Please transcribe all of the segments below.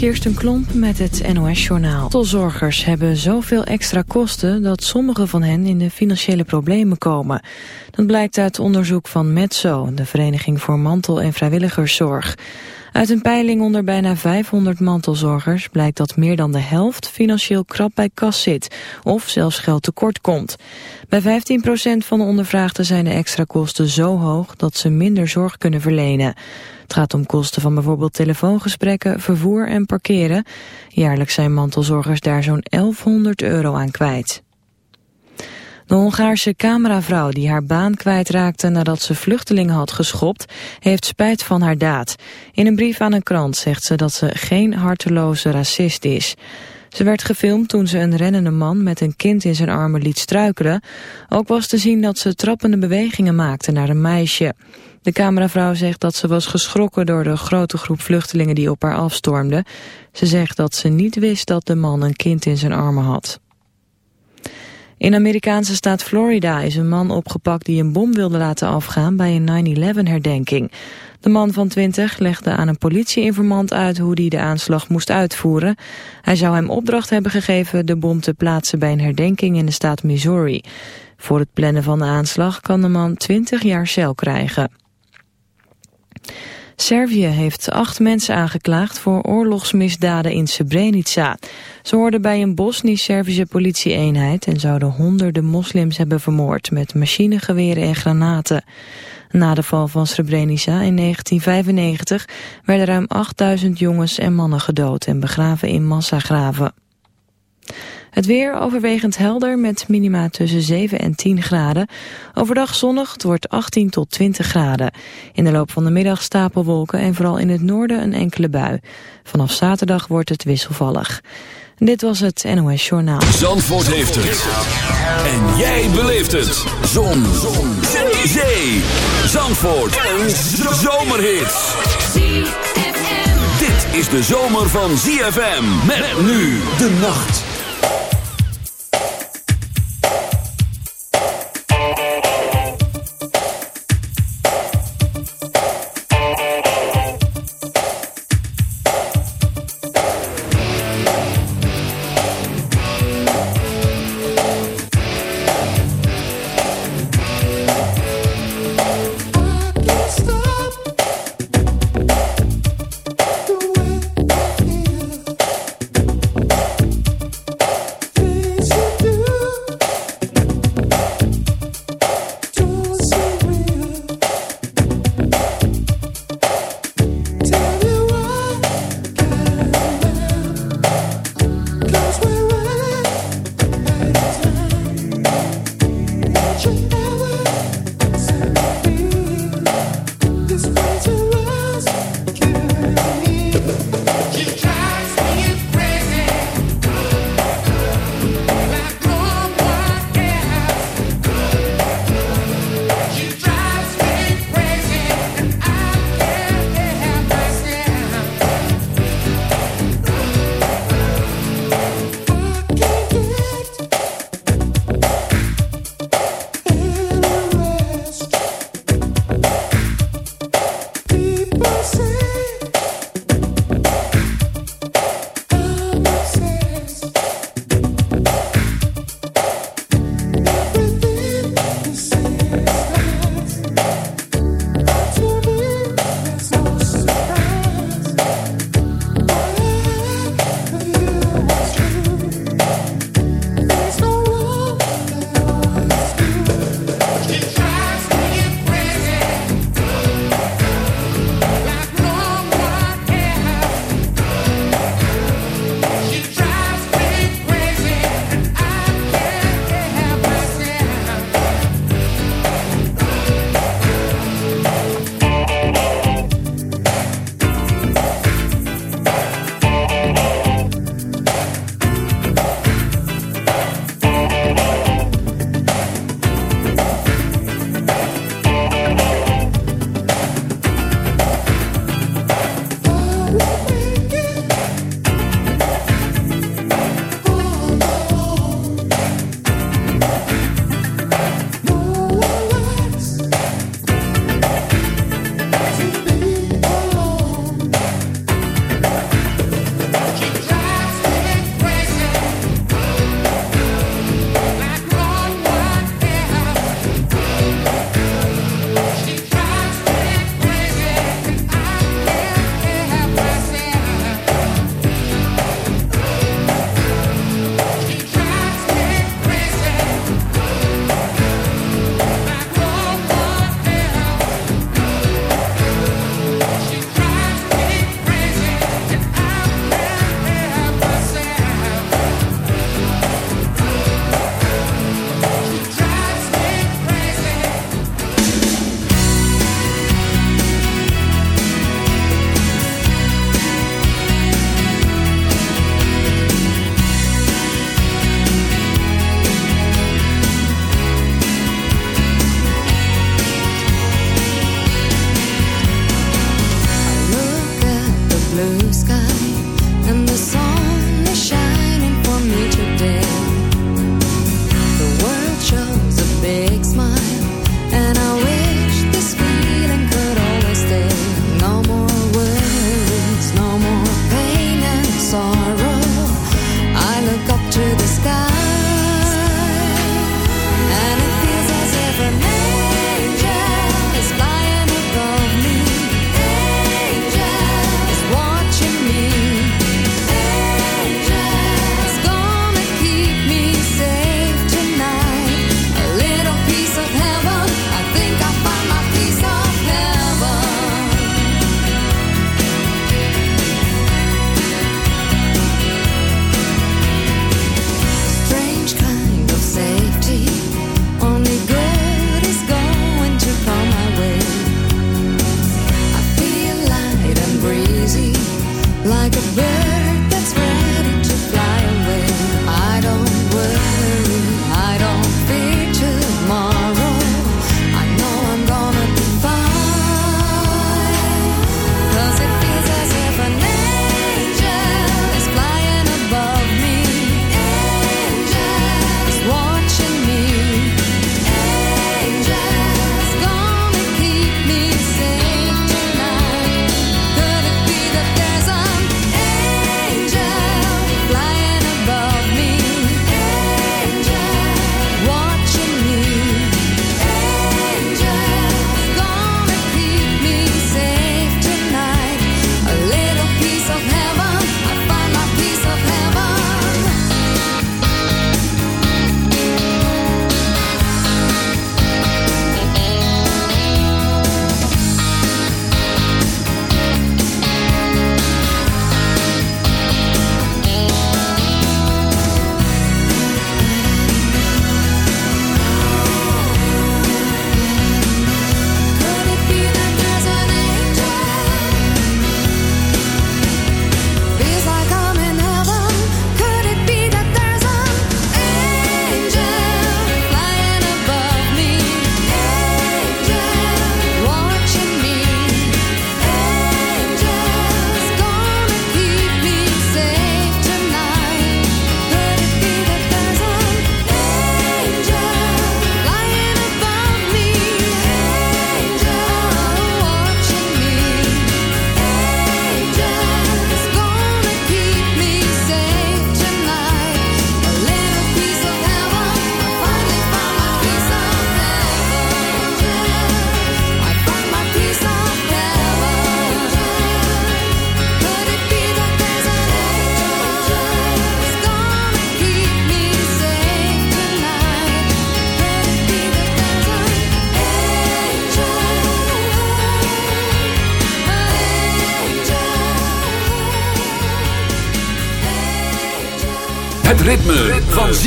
Kirsten Klomp met het NOS-journaal. Mantelzorgers hebben zoveel extra kosten dat sommige van hen in de financiële problemen komen. Dat blijkt uit onderzoek van Metso, de Vereniging voor Mantel- en Vrijwilligerszorg. Uit een peiling onder bijna 500 mantelzorgers blijkt dat meer dan de helft financieel krap bij kas zit of zelfs geld tekort komt. Bij 15% van de ondervraagden zijn de extra kosten zo hoog dat ze minder zorg kunnen verlenen. Het gaat om kosten van bijvoorbeeld telefoongesprekken, vervoer en parkeren. Jaarlijks zijn mantelzorgers daar zo'n 1100 euro aan kwijt. De Hongaarse cameravrouw die haar baan kwijtraakte nadat ze vluchtelingen had geschopt, heeft spijt van haar daad. In een brief aan een krant zegt ze dat ze geen harteloze racist is. Ze werd gefilmd toen ze een rennende man met een kind in zijn armen liet struikelen. Ook was te zien dat ze trappende bewegingen maakte naar een meisje. De cameravrouw zegt dat ze was geschrokken door de grote groep vluchtelingen die op haar afstormde. Ze zegt dat ze niet wist dat de man een kind in zijn armen had. In Amerikaanse staat Florida is een man opgepakt die een bom wilde laten afgaan bij een 9-11 herdenking. De man van 20 legde aan een politieinformant uit hoe hij de aanslag moest uitvoeren. Hij zou hem opdracht hebben gegeven de bom te plaatsen bij een herdenking in de staat Missouri. Voor het plannen van de aanslag kan de man 20 jaar cel krijgen. Servië heeft acht mensen aangeklaagd voor oorlogsmisdaden in Srebrenica. Ze hoorden bij een Bosnisch-Servische politieeenheid en zouden honderden moslims hebben vermoord met machinegeweren en granaten. Na de val van Srebrenica in 1995 werden ruim 8000 jongens en mannen gedood en begraven in massagraven. Het weer overwegend helder met minima tussen 7 en 10 graden. Overdag zonnig, het wordt 18 tot 20 graden. In de loop van de middag stapelwolken en vooral in het noorden een enkele bui. Vanaf zaterdag wordt het wisselvallig. Dit was het NOS Journaal. Zandvoort heeft het. En jij beleeft het. Zon. Zon. Zee. Zandvoort. Een zomerhit. Dit is de zomer van ZFM. Met nu de nacht.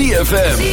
ZFM.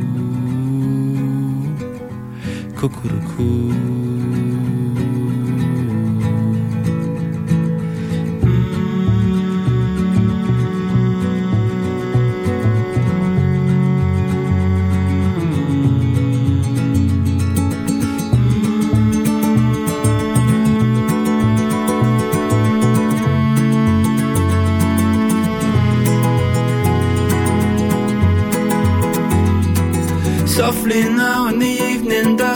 Cuckoo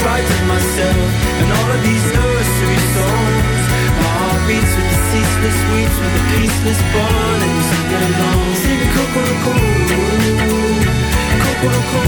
spite myself and all of these nursery songs. My heart beats with the ceaseless weeps, with the peaceless bond, and sing along. Sing Kokoroko, Kokoroko, sing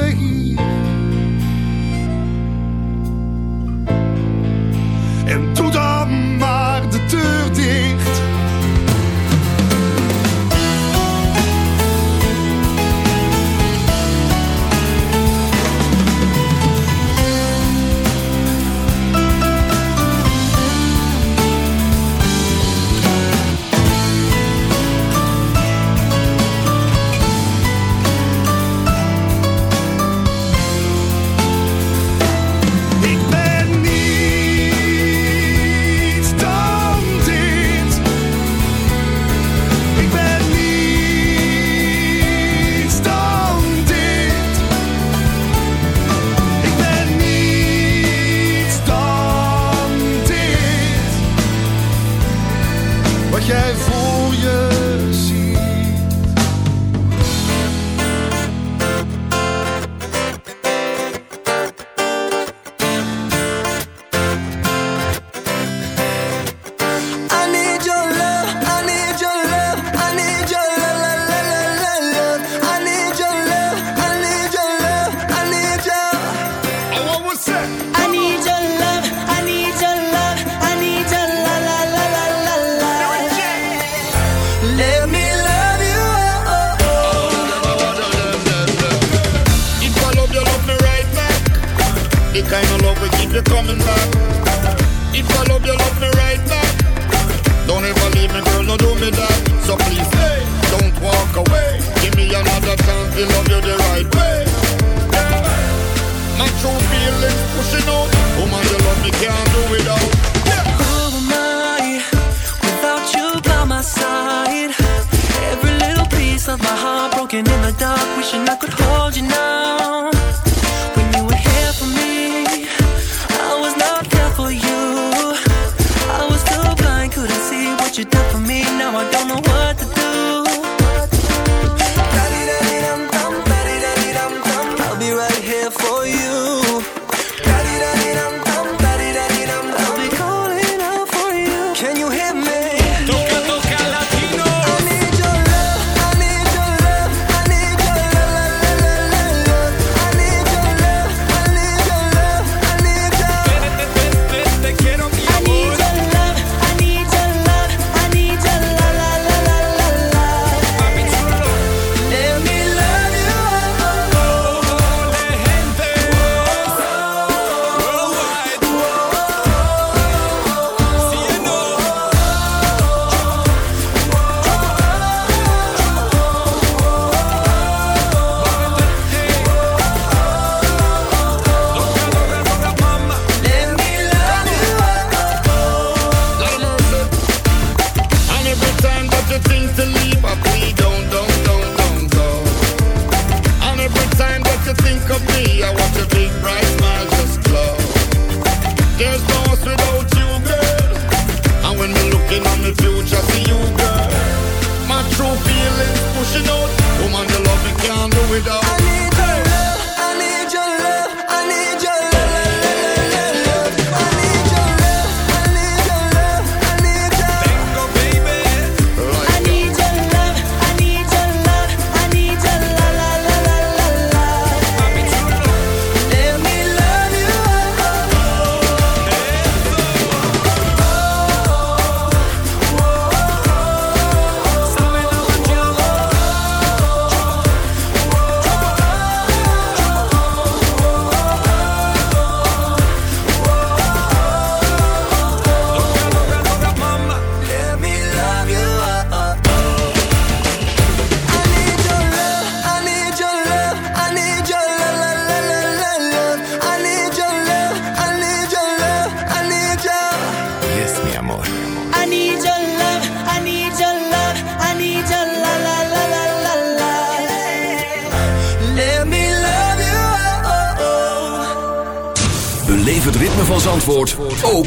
seguir. walking in the dark, wishing I could hold you now.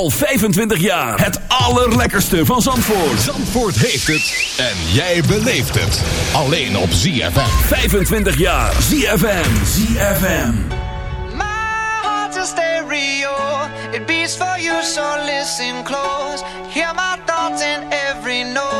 Al 25 jaar. Het allerlekkerste van Zandvoort. Zandvoort heeft het. En jij beleeft het. Alleen op ZFM. 25 jaar. ZFM. ZFM. My heart's a stereo. It beats for you, so listen close. Hear my thoughts in every note.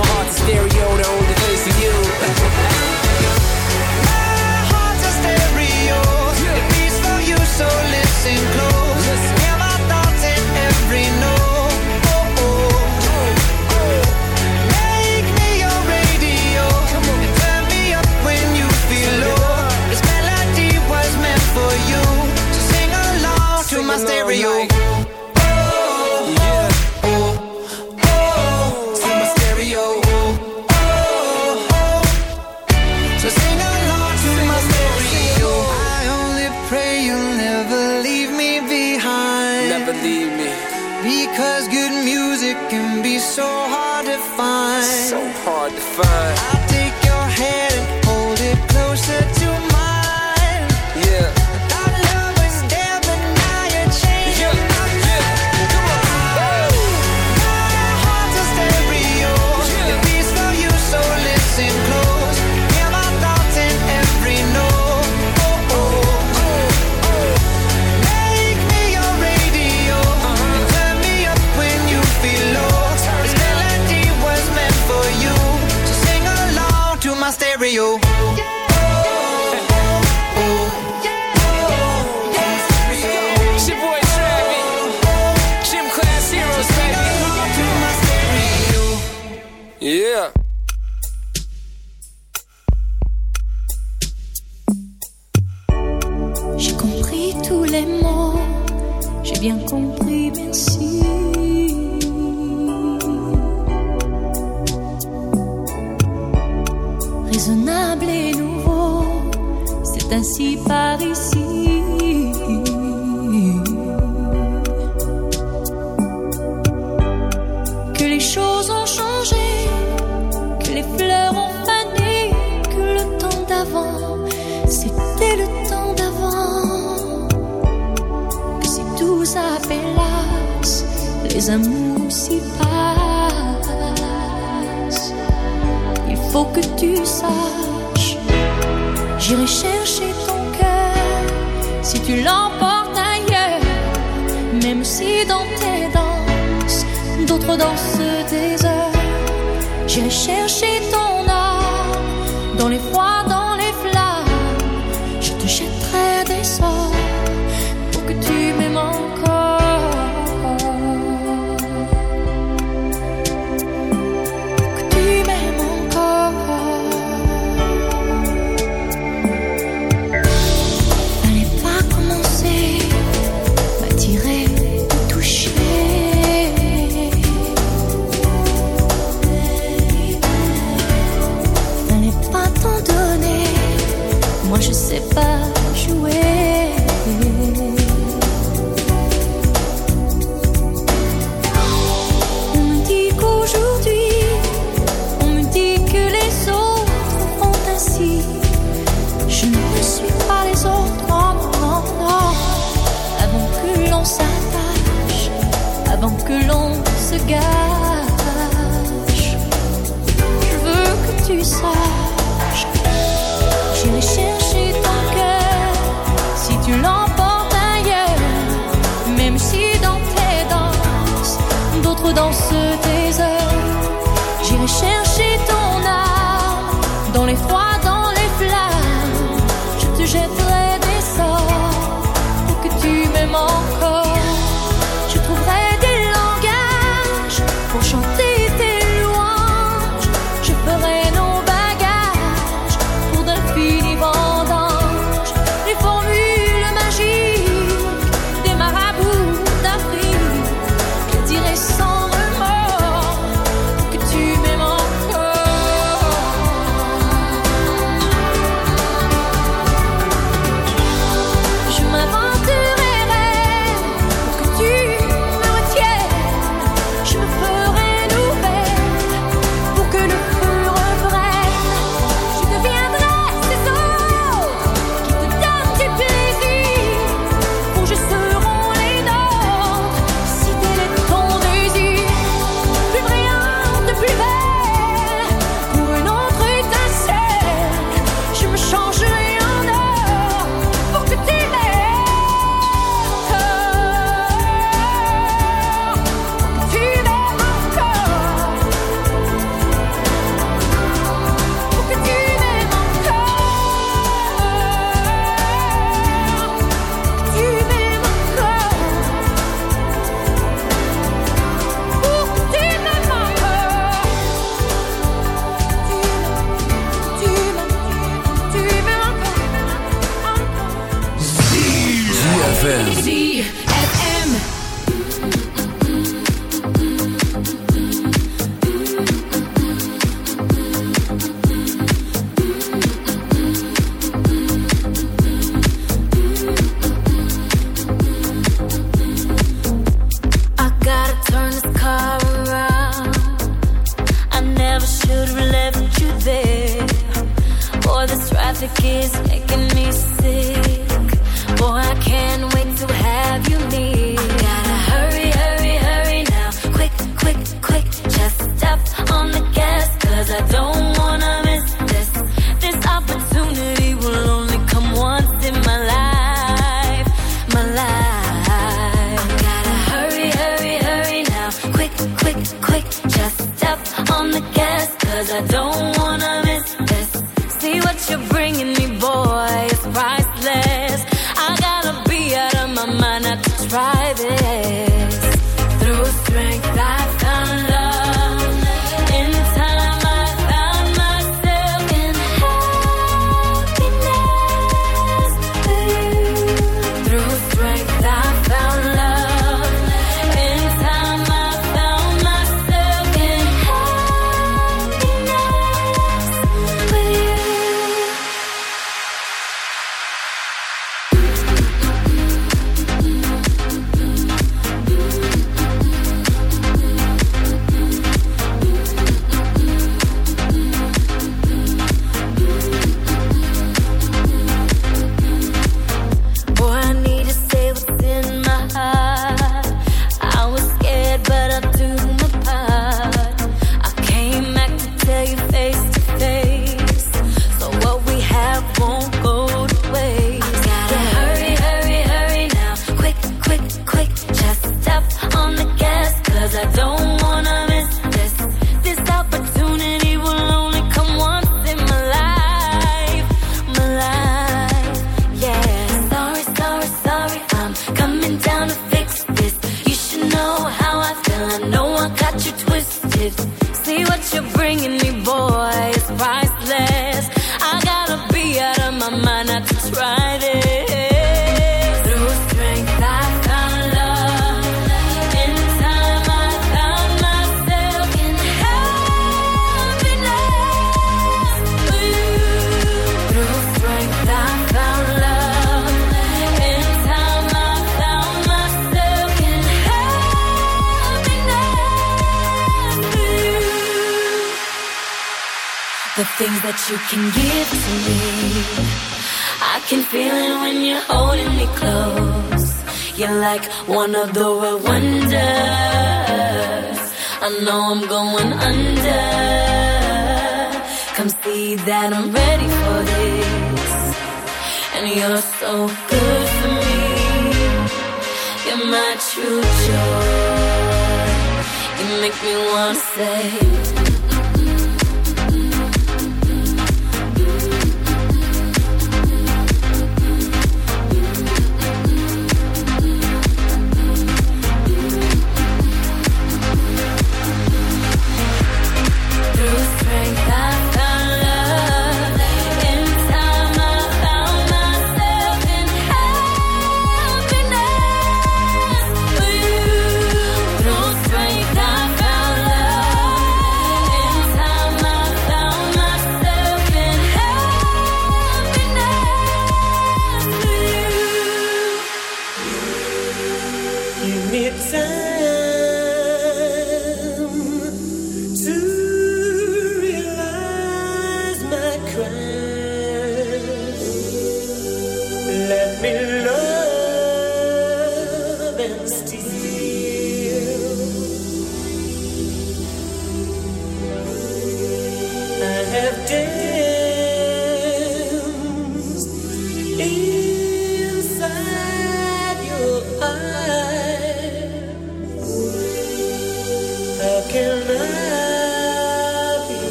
my heart's a stereo, the only place for you. My heart's a stereo. It beats for you, so listen to my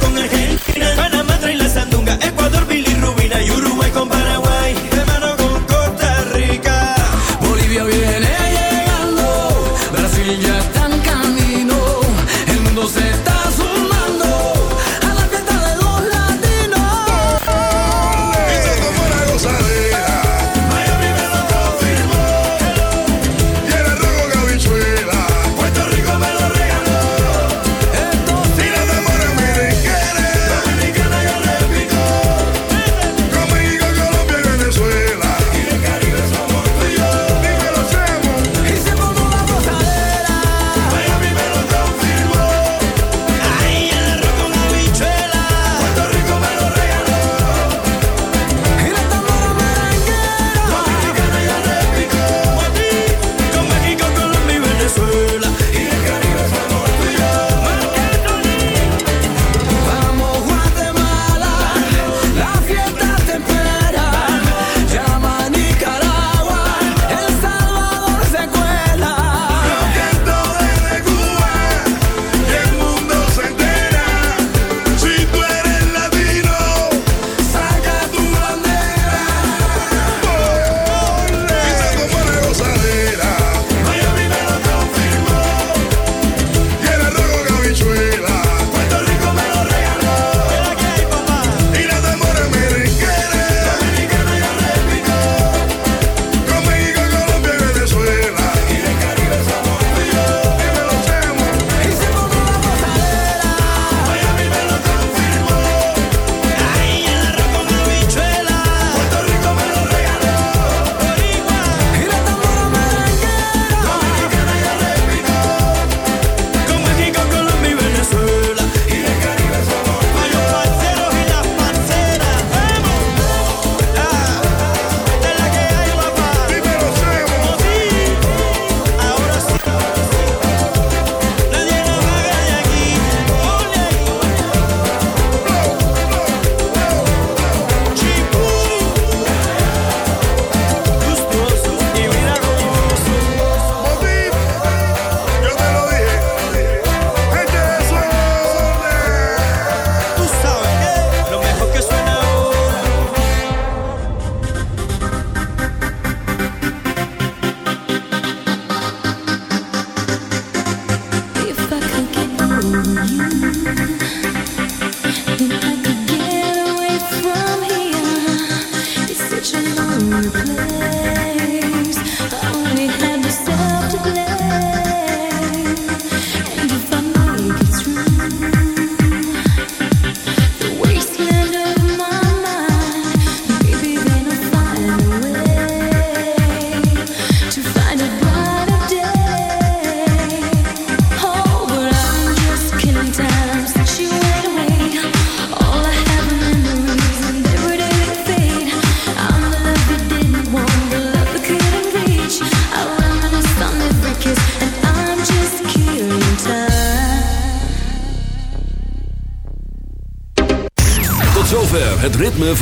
con el